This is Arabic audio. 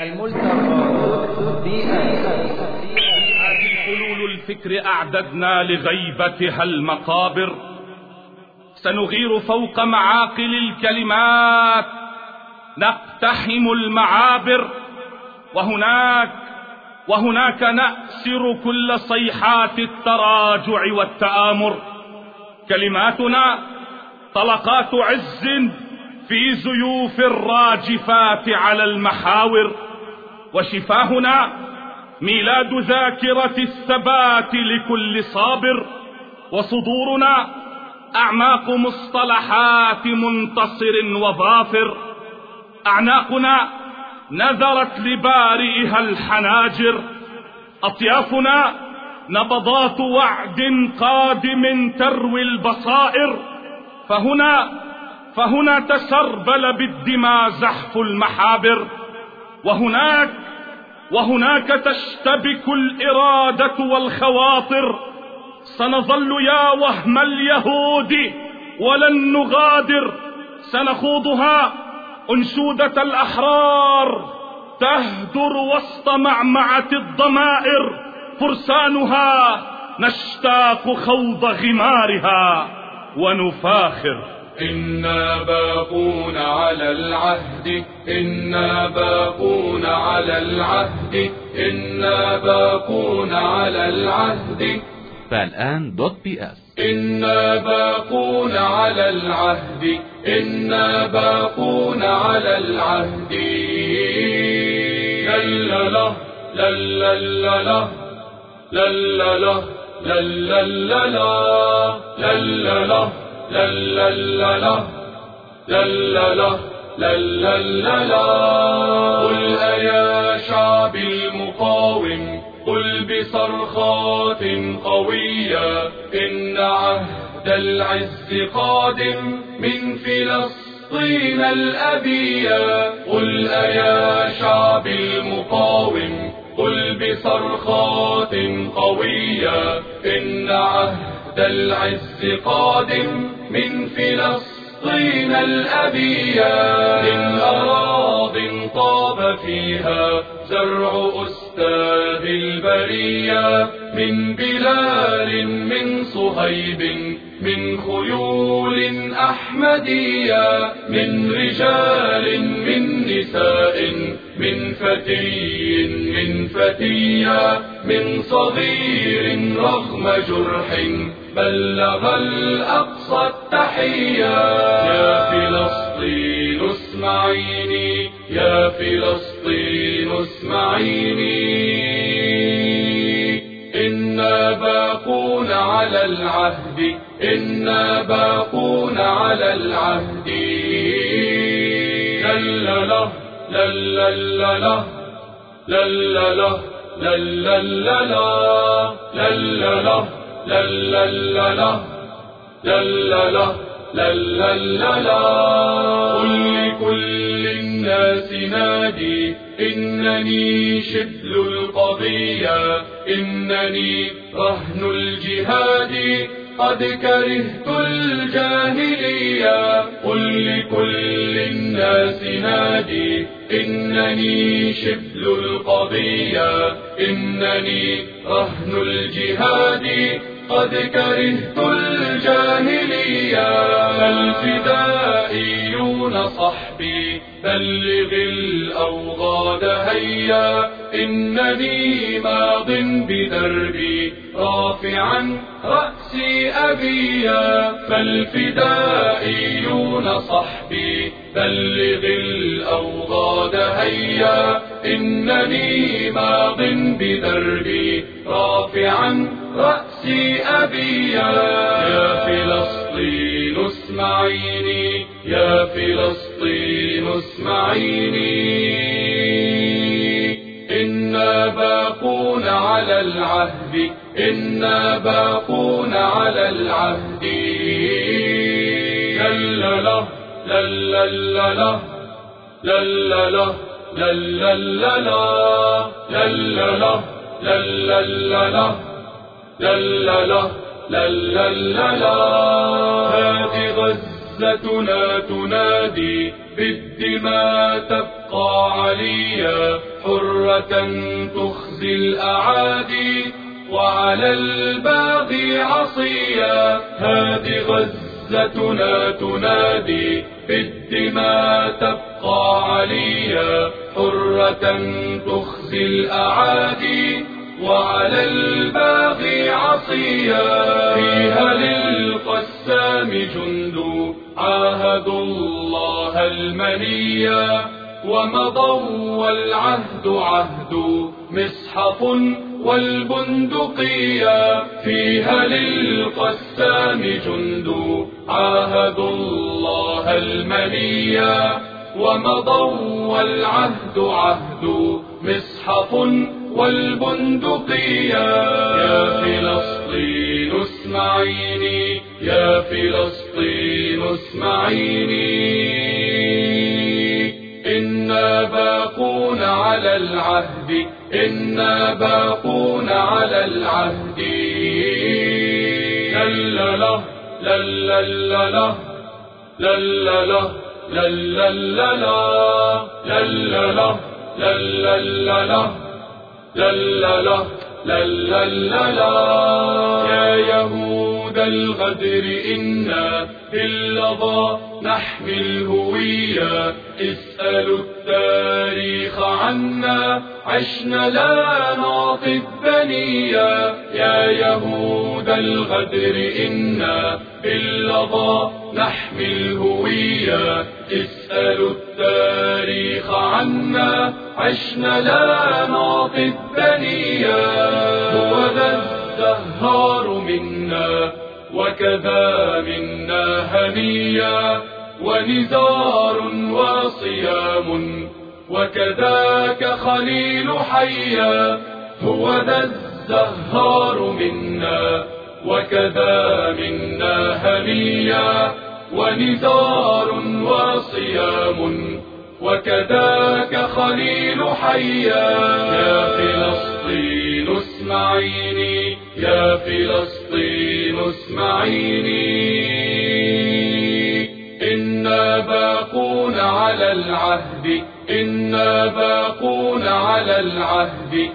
الملتقى حلول الفكر أعددنا لغيبتها المقابر. سنغير فوق معاقل الكلمات نقتحم المعابر. وهناك وهناك نأسر كل صيحات التراجع والتآمر. كلماتنا طلقات عز في زيوف الراجفات على المحاور. وشفاهنا ميلاد ذاكرة الثبات لكل صابر. وصدورنا أعماق مصطلحات منتصر وظافر. أعناقنا نذرت لبارئها الحناجر. أطيافنا نبضات وعد قادم تروي البصائر. فهنا فهنا تسربل بالدماء زحف المحابر وهناك وهناك تشتبك الإرادة والخواطر. سنظل يا وهم اليهود ولن نغادر. سنخوضها أنشودة الأحرار. تهدر وسط معمعة الضمائر. فرسانها نشتاق خوض غمارها. ونفاخر. إنا باقون على العهد إنا باقون على العهد إنا باقون على العهد. فالآن دوت بي إس. إنا باقون على العهد إنا باقون على العهد. لا لا لا لا لا لا لا لا لا لا لا لا لا لا لا لا لا لا لا لا قل أيا شعب المقاوم؟ قل بصرخات قوية. إن عهد العز قادم من فلسطين الأبية. قل أيا شعب المقاوم؟ قل بصرخات قوية. إن عهد العز قادم من فلسطين الأبية من أراض طاب فيها زرع أستاذ البرية. من بلال من صهيب من خيول أحمدية. من رجال من نساء من فتي من فتية. من صغير رغم جرح بلغ الأقصى التحية. يا فلسطين اسمعيني يا فلسطين اسمعيني. إنا باقون على العهد إنا باقون على العهد. لا لا لا لا لا لا لا لا لا لا لا لا لا لا لا لا لا لا لا لا لا لا لا لا قل لكل الناس نادي إنني شبل القضية إنني رهن الجهاد. قد كرهت الجاهلية. قل لكل الناس نادي إنني شبل القضية. إنني رهن الجهاد. قد كرهت الجاهلية. الفدائيون صحبي. بلغ الأوغاد هيا إنني ماض بدربي. رافعا رأسي أبيا فالفدائيون صحبي. بلغ الأوغاد هيا إنني ماض بدربي. رافعا رأسي أبيا. يا فلسطين اسمعيني يا فلسطين اسمعيني إنا باقون على العهد إنا باقون على العهد لا لا لا لا لا لا لا لا لا لا لا لا لا لا لا. هات غزتنا تنادي بالدماء تبقى عليا. حرة تخزي الأعادي وعلى الباغي عصيا. هذه غزتنا تنادي بالدماء تبقى عليا. حرة تخزي الأعادي وعلى الباغي عصيا. فيها للقسام جند. عاهدوا الله المنيا. ومضوا والعهد عهد. مصحف والبندقية فيها للقسام جند. عاهدوا الله المنيا. ومضوا والعهد عهد. مصحف والبندقية يا فلسطين اسمعيني يا فلسطين اسمعيني. إنا باقون على العهد إنا باقون على العهد. لا لا لا لا لا لا لا لا لا لا لا لا لا لا لا لا لا لا لا. لا لا لا لا لا لا يا يهود الغدر إنا باللظى نحمي الهوية اسألوا التاريخ عنا عشنا لا نعطي الدنيا يا يهود الغدر إنا باللظى نحمي الهوية اسألوا التاريخ عنا عشنا لا نعطي الدنيا هو ذا الزهار منا وكذا منا هنيا ونزار وصيام. وكذاك خليل حيا هو ذا الزهار منا. وكذا منا هنيا ونزار وصيام. وكذاك خليل حيا. يا فلسطين اسمعيني يا فلسطين اسمعيني. إنا باقون على العهد إنا باقون على العهد.